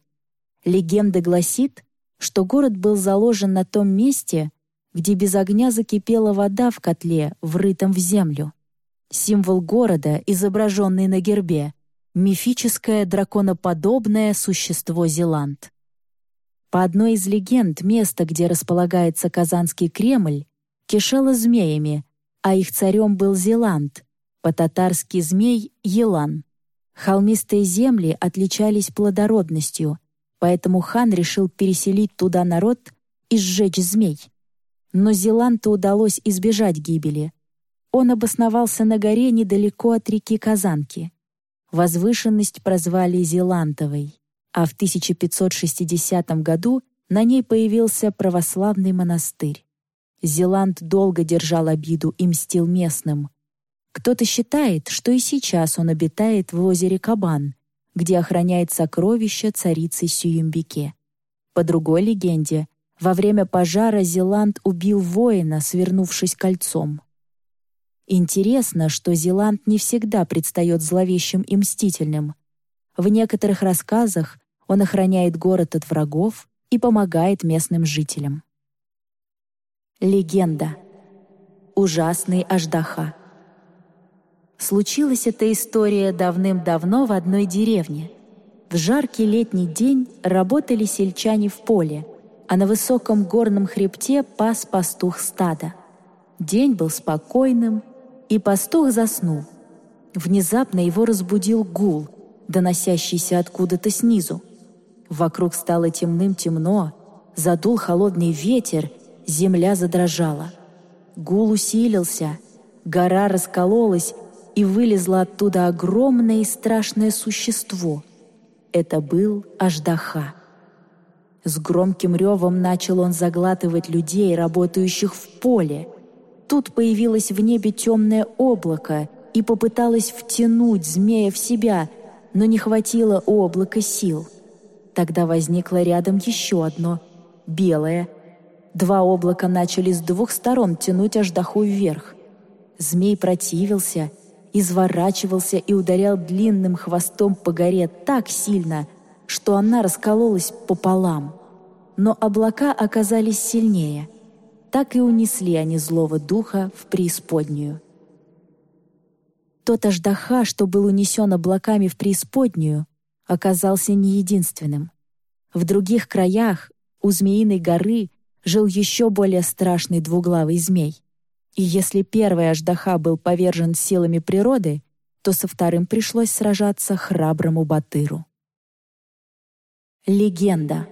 Легенда гласит, что город был заложен на том месте, где без огня закипела вода в котле, врытом в землю. Символ города, изображенный на гербе, мифическое драконоподобное существо Зеланд. По одной из легенд, место, где располагается Казанский Кремль, кишело змеями, а их царем был Зеланд, по-татарски змей — Елан. Холмистые земли отличались плодородностью, поэтому хан решил переселить туда народ и сжечь змей. Но Зеланту удалось избежать гибели. Он обосновался на горе недалеко от реки Казанки. Возвышенность прозвали Зелантовой а в 1560 году на ней появился православный монастырь. Зеланд долго держал обиду и мстил местным. Кто-то считает, что и сейчас он обитает в озере Кабан, где охраняет сокровища царицы Сююмбике. По другой легенде, во время пожара Зеланд убил воина, свернувшись кольцом. Интересно, что Зеланд не всегда предстает зловещим и мстительным. В некоторых рассказах он охраняет город от врагов и помогает местным жителям. Легенда. Ужасный Аждаха. Случилась эта история давным-давно в одной деревне. В жаркий летний день работали сельчане в поле, а на высоком горном хребте пас пастух стада. День был спокойным, и пастух заснул. Внезапно его разбудил гул, доносящийся откуда-то снизу. Вокруг стало темным-темно, задул холодный ветер, земля задрожала. Гул усилился, гора раскололась, и вылезло оттуда огромное и страшное существо. Это был Аждаха. С громким ревом начал он заглатывать людей, работающих в поле. Тут появилось в небе темное облако и попыталось втянуть змея в себя, но не хватило у облака сил — Тогда возникло рядом еще одно, белое. Два облака начали с двух сторон тянуть аждаху вверх. Змей противился, изворачивался и ударял длинным хвостом по горе так сильно, что она раскололась пополам. Но облака оказались сильнее. Так и унесли они злого духа в преисподнюю. Тот аждаха, что был унесен облаками в преисподнюю, оказался не единственным. В других краях, у Змеиной горы, жил еще более страшный двуглавый змей. И если первый Аждаха был повержен силами природы, то со вторым пришлось сражаться храброму Батыру. Легенда.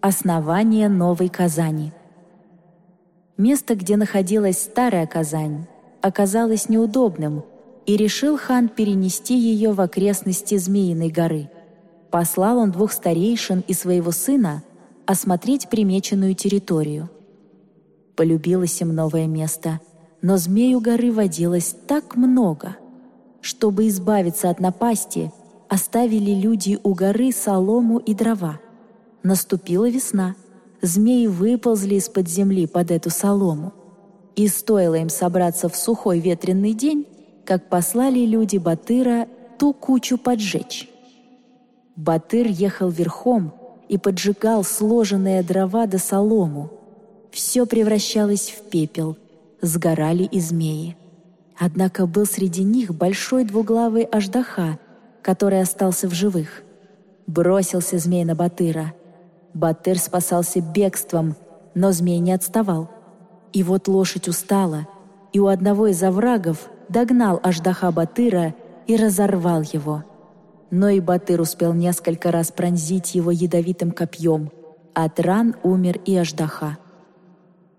Основание Новой Казани. Место, где находилась старая Казань, оказалось неудобным, и решил хан перенести ее в окрестности Змеиной горы. Послал он двух старейшин и своего сына осмотреть примеченную территорию. Полюбилось им новое место, но змею горы водилось так много. Чтобы избавиться от напасти, оставили люди у горы солому и дрова. Наступила весна. Змеи выползли из-под земли под эту солому. И стоило им собраться в сухой ветреный день, как послали люди Батыра ту кучу поджечь. Батыр ехал верхом и поджигал сложенные дрова до солому. Все превращалось в пепел, сгорали и змеи. Однако был среди них большой двуглавый аждаха, который остался в живых. Бросился змей на Батыра. Батыр спасался бегством, но змей не отставал. И вот лошадь устала, и у одного из оврагов догнал Аждаха Батыра и разорвал его. Но и Батыр успел несколько раз пронзить его ядовитым копьем. От ран умер и Аждаха.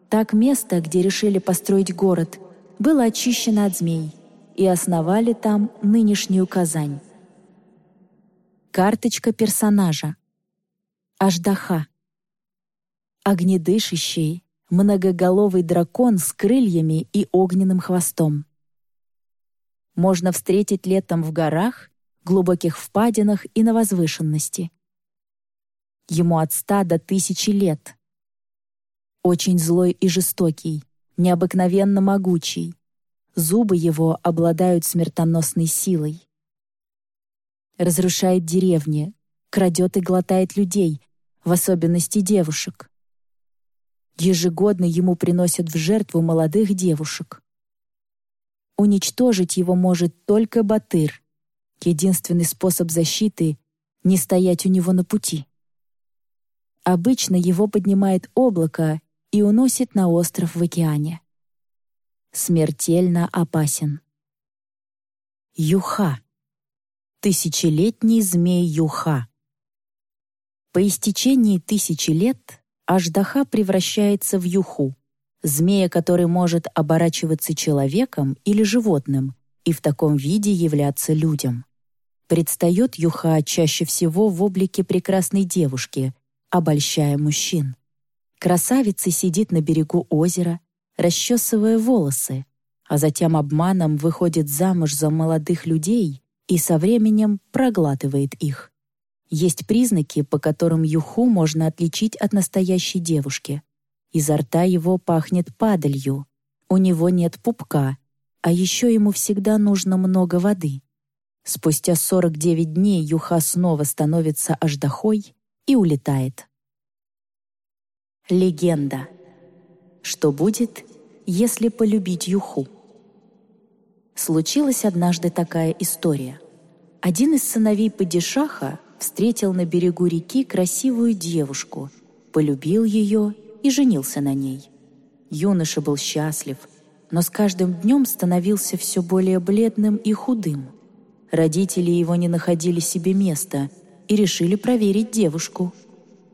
Так место, где решили построить город, было очищено от змей, и основали там нынешнюю Казань. Карточка персонажа. Аждаха. Огнедышащий, многоголовый дракон с крыльями и огненным хвостом. Можно встретить летом в горах, глубоких впадинах и на возвышенности. Ему от ста до тысячи лет. Очень злой и жестокий, необыкновенно могучий. Зубы его обладают смертоносной силой. Разрушает деревни, крадет и глотает людей, в особенности девушек. Ежегодно ему приносят в жертву молодых девушек. Уничтожить его может только Батыр. Единственный способ защиты — не стоять у него на пути. Обычно его поднимает облако и уносит на остров в океане. Смертельно опасен. Юха. Тысячелетний змей Юха. По истечении тысячи лет Аждаха превращается в юху, змея, который может оборачиваться человеком или животным и в таком виде являться людям. Предстает юха чаще всего в облике прекрасной девушки, обольщая мужчин. Красавица сидит на берегу озера, расчесывая волосы, а затем обманом выходит замуж за молодых людей и со временем проглатывает их. Есть признаки, по которым Юху можно отличить от настоящей девушки. Изо рта его пахнет падалью, у него нет пупка, а еще ему всегда нужно много воды. Спустя 49 дней Юха снова становится аждахой и улетает. Легенда. Что будет, если полюбить Юху? Случилась однажды такая история. Один из сыновей Падишаха встретил на берегу реки красивую девушку, полюбил ее и женился на ней. Юноша был счастлив, но с каждым днем становился все более бледным и худым. Родители его не находили себе места и решили проверить девушку.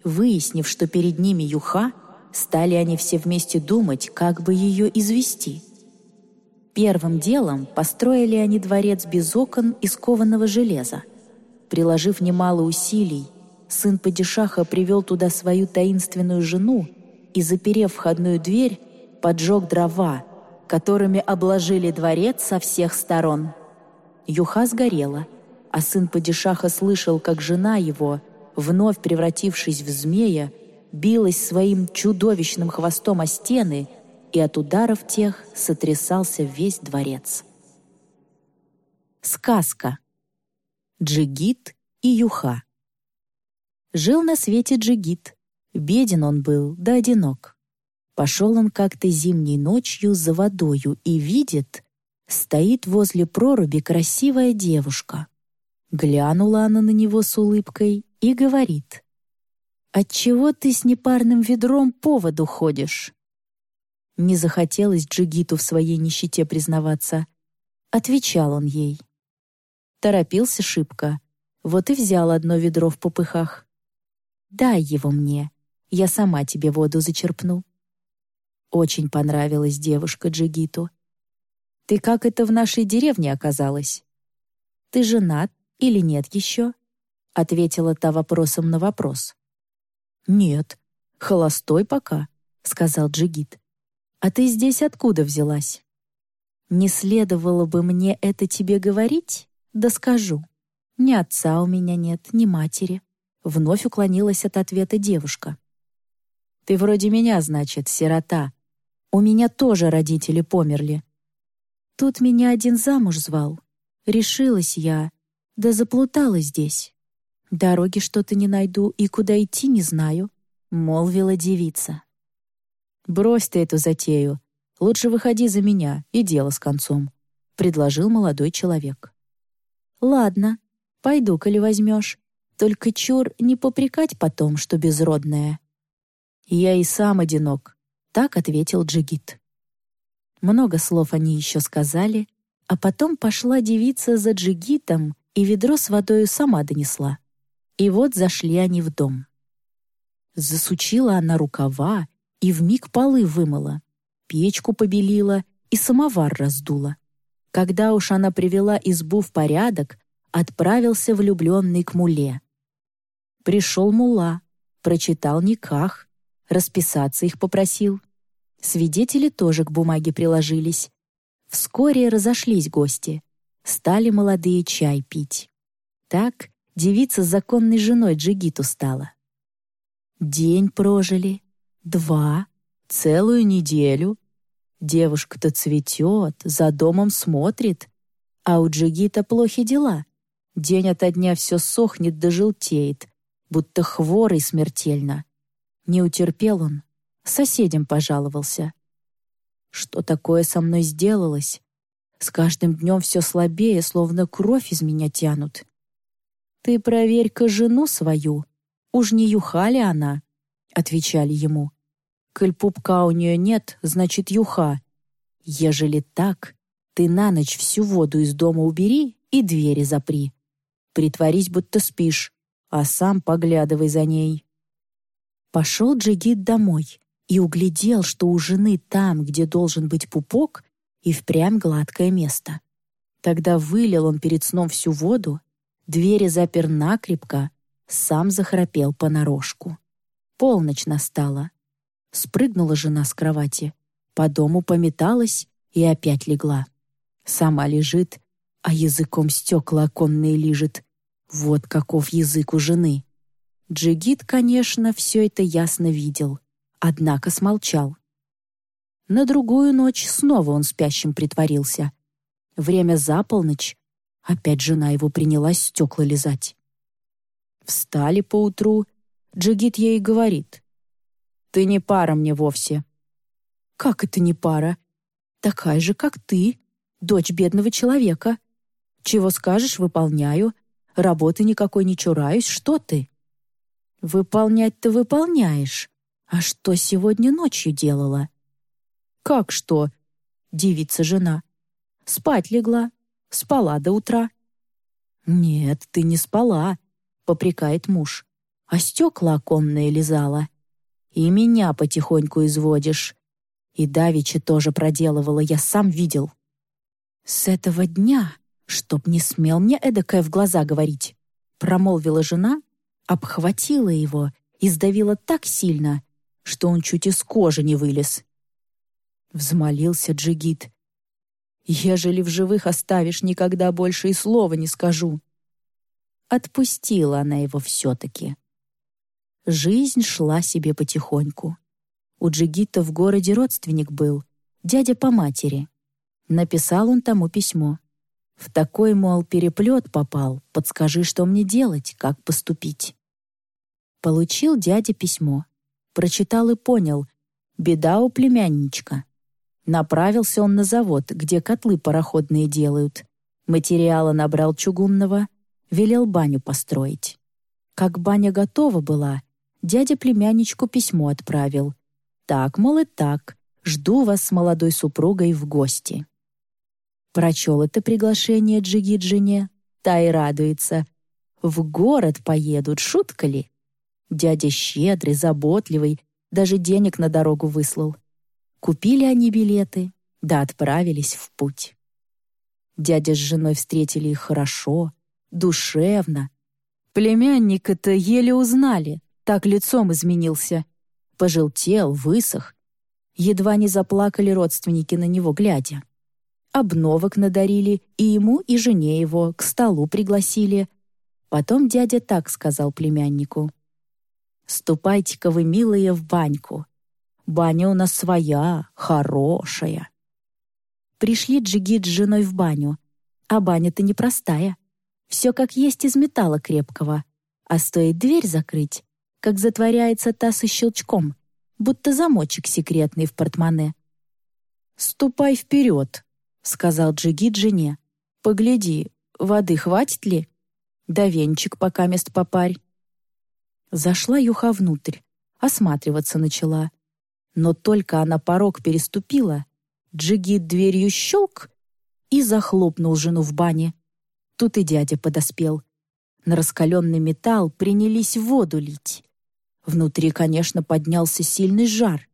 Выяснив, что перед ними Юха, стали они все вместе думать, как бы ее извести. Первым делом построили они дворец без окон из кованого железа. Приложив немало усилий, сын Падишаха привел туда свою таинственную жену и, заперев входную дверь, поджег дрова, которыми обложили дворец со всех сторон. Юха сгорела, а сын Падишаха слышал, как жена его, вновь превратившись в змея, билась своим чудовищным хвостом о стены, и от ударов тех сотрясался весь дворец. Сказка Джигит и Юха. Жил на свете Джигит. Беден он был, да одинок. Пошел он как-то зимней ночью за водою и видит, стоит возле проруби красивая девушка. Глянула она на него с улыбкой и говорит, «Отчего ты с непарным ведром по воду ходишь?» Не захотелось Джигиту в своей нищете признаваться. Отвечал он ей, Торопился шибко. Вот и взял одно ведро в попыхах. «Дай его мне, я сама тебе воду зачерпну». Очень понравилась девушка Джигиту. «Ты как это в нашей деревне оказалась?» «Ты женат или нет еще?» — ответила та вопросом на вопрос. «Нет, холостой пока», — сказал Джигит. «А ты здесь откуда взялась?» «Не следовало бы мне это тебе говорить?» «Да скажу. Ни отца у меня нет, ни матери». Вновь уклонилась от ответа девушка. «Ты вроде меня, значит, сирота. У меня тоже родители померли. Тут меня один замуж звал. Решилась я, да заплутала здесь. Дороги что-то не найду и куда идти не знаю», — молвила девица. «Брось ты эту затею. Лучше выходи за меня, и дело с концом», — предложил молодой человек. «Ладно, пойду, коли возьмешь. Только чур не попрекать потом, что безродная». «Я и сам одинок», — так ответил Джигит. Много слов они еще сказали, а потом пошла девица за Джигитом и ведро с водою сама донесла. И вот зашли они в дом. Засучила она рукава и вмиг полы вымыла, печку побелила и самовар раздула. Когда уж она привела избу в порядок, отправился влюбленный к муле. Пришел мула, прочитал никах, расписаться их попросил, Свидетели тоже к бумаге приложились. Вскоре разошлись гости. Стали молодые чай пить. Так девица с законной женой Джигиту стала. День прожили, два, целую неделю. Девушка-то цветет, за домом смотрит, а у Джигита плохи дела. День ото дня все сохнет да желтеет, будто хворый смертельно. Не утерпел он, соседям пожаловался. Что такое со мной сделалось? С каждым днем все слабее, словно кровь из меня тянут. «Ты проверь-ка жену свою, уж не юха ли она?» — отвечали ему. «Коль пупка у нее нет, значит, юха. Ежели так, ты на ночь всю воду из дома убери и двери запри. Притворись, будто спишь, а сам поглядывай за ней». Пошел Джигит домой и углядел, что у жены там, где должен быть пупок, и впрямь гладкое место. Тогда вылил он перед сном всю воду, двери запер накрепко, сам захрапел понарошку. Полночь настала. Спрыгнула жена с кровати, по дому пометалась и опять легла. Сама лежит, а языком стекла оконные лижет. Вот каков язык у жены. Джигит, конечно, все это ясно видел — однако смолчал. На другую ночь снова он спящим притворился. Время за полночь. Опять жена его принялась стекла лизать. Встали поутру. Джигит ей говорит. «Ты не пара мне вовсе». «Как это не пара? Такая же, как ты, дочь бедного человека. Чего скажешь, выполняю. Работы никакой не чураюсь. Что ты?» «Выполнять-то выполняешь. «А что сегодня ночью делала?» «Как что?» — девица жена. «Спать легла, спала до утра». «Нет, ты не спала», — попрекает муж. «А стекла оконные лизала. И меня потихоньку изводишь. И Давичи тоже проделывала, я сам видел». «С этого дня, чтоб не смел мне эдакое в глаза говорить», промолвила жена, обхватила его и сдавила так сильно, что он чуть из кожи не вылез. Взмолился Джигит. «Ежели в живых оставишь, никогда больше и слова не скажу». Отпустила она его все-таки. Жизнь шла себе потихоньку. У Джигита в городе родственник был, дядя по матери. Написал он тому письмо. В такой, мол, переплет попал, подскажи, что мне делать, как поступить. Получил дядя письмо. Прочитал и понял. Беда у племянничка. Направился он на завод, где котлы пароходные делают. Материала набрал чугунного, велел баню построить. Как баня готова была, дядя племянничку письмо отправил. «Так, мол, и так, жду вас с молодой супругой в гости». Прочел это приглашение Джигит жене, та и радуется. В город поедут, шутка ли? Дядя щедрый, заботливый, даже денег на дорогу выслал. Купили они билеты, да отправились в путь. Дядя с женой встретили их хорошо, душевно. Племянника-то еле узнали, так лицом изменился. Пожелтел, высох. Едва не заплакали родственники на него, глядя. Обновок надарили и ему, и жене его, к столу пригласили. Потом дядя так сказал племяннику. Ступайте-ка вы, милые, в баньку. Баня у нас своя, хорошая. Пришли Джигит с женой в баню. А баня-то непростая. Все как есть из металла крепкого. А стоит дверь закрыть, как затворяется та со щелчком, будто замочек секретный в портмоне. «Ступай вперед», — сказал Джигит жене. «Погляди, воды хватит ли? Да венчик пока мест попарь». Зашла Юха внутрь, осматриваться начала. Но только она порог переступила, Джигит дверью щелк и захлопнул жену в бане. Тут и дядя подоспел. На раскаленный металл принялись воду лить. Внутри, конечно, поднялся сильный жар.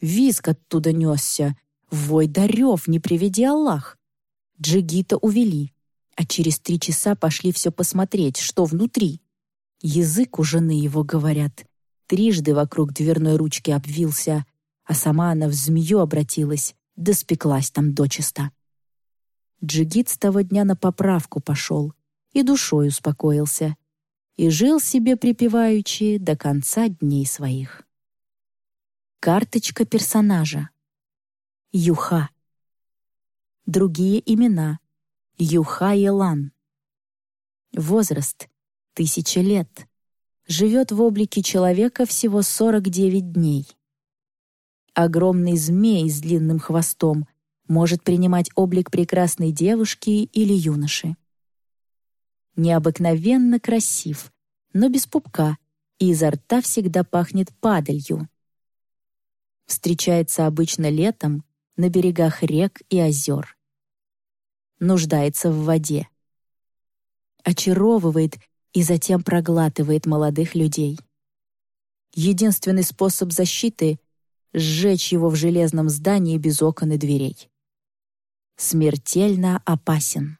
Визг оттуда несся, вой дарев, не приведи Аллах. Джигита увели, а через три часа пошли все посмотреть, что внутри. Язык у жены его, говорят, трижды вокруг дверной ручки обвился, а сама она в змею обратилась, да спеклась там дочисто. Джигит с того дня на поправку пошел и душой успокоился, и жил себе припеваючи до конца дней своих. Карточка персонажа. Юха. Другие имена. Юха Елан. Возраст — тысяча лет. Живет в облике человека всего 49 дней. Огромный змей с длинным хвостом может принимать облик прекрасной девушки или юноши. Необыкновенно красив, но без пупка, и изо рта всегда пахнет падалью. Встречается обычно летом на берегах рек и озер. Нуждается в воде. Очаровывает и затем проглатывает молодых людей. Единственный способ защиты — сжечь его в железном здании без окон и дверей. Смертельно опасен.